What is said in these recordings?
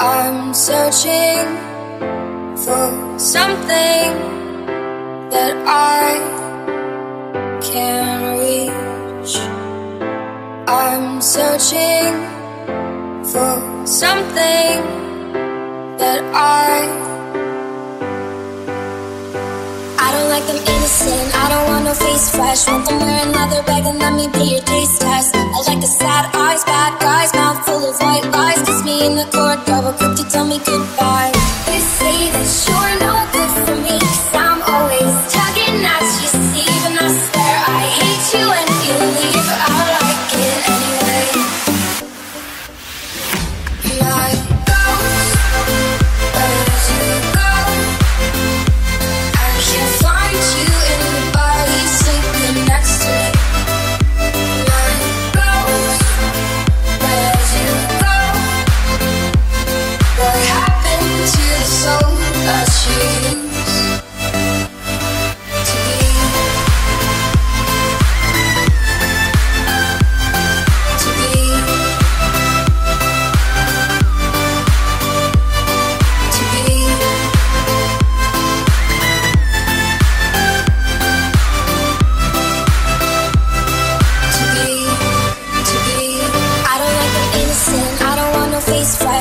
I'm searching for something that I can't reach. I'm searching for something that I I don't like them innocent. I don't want no face fresh. Want them wearing leather bag and let me be your taste test. I like the sad eyes, bad guys, mouth full of white lies. Kiss me in the corridor, to tell me goodbye. They say that you're no good for me, cause I'm always tugging at your sleeve. And I swear I hate you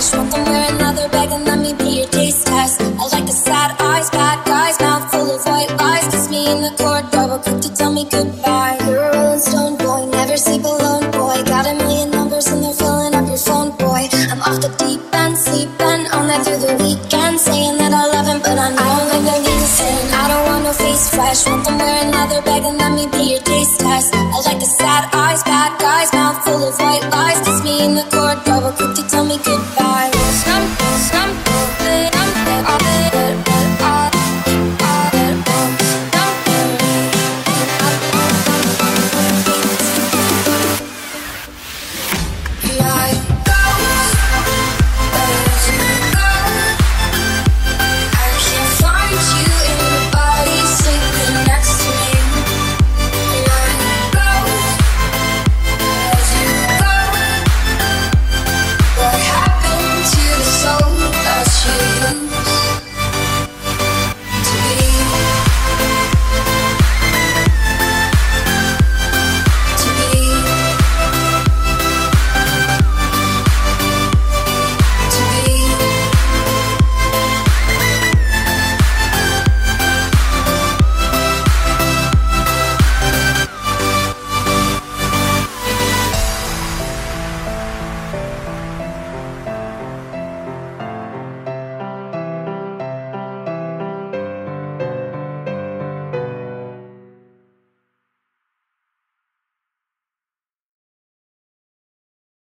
fresh. Want them wearing leather bag let me be your taste test. I like the sad eyes, bad guys, mouth full of white lies. Kiss me in the corridor, but quick to tell me goodbye. You're a rolling stone boy, never sleep alone, boy. Got a million numbers and they're filling up your phone, boy. I'm off the deep end, sleeping that through the weekend, saying that I love him, but I know I don't like them innocent. I don't want no face fresh. Want them wearing leather bag and let me be your taste test. Guys, mouth full of white lies. Kiss me in the corridor, but quick to tell me goodbye. Some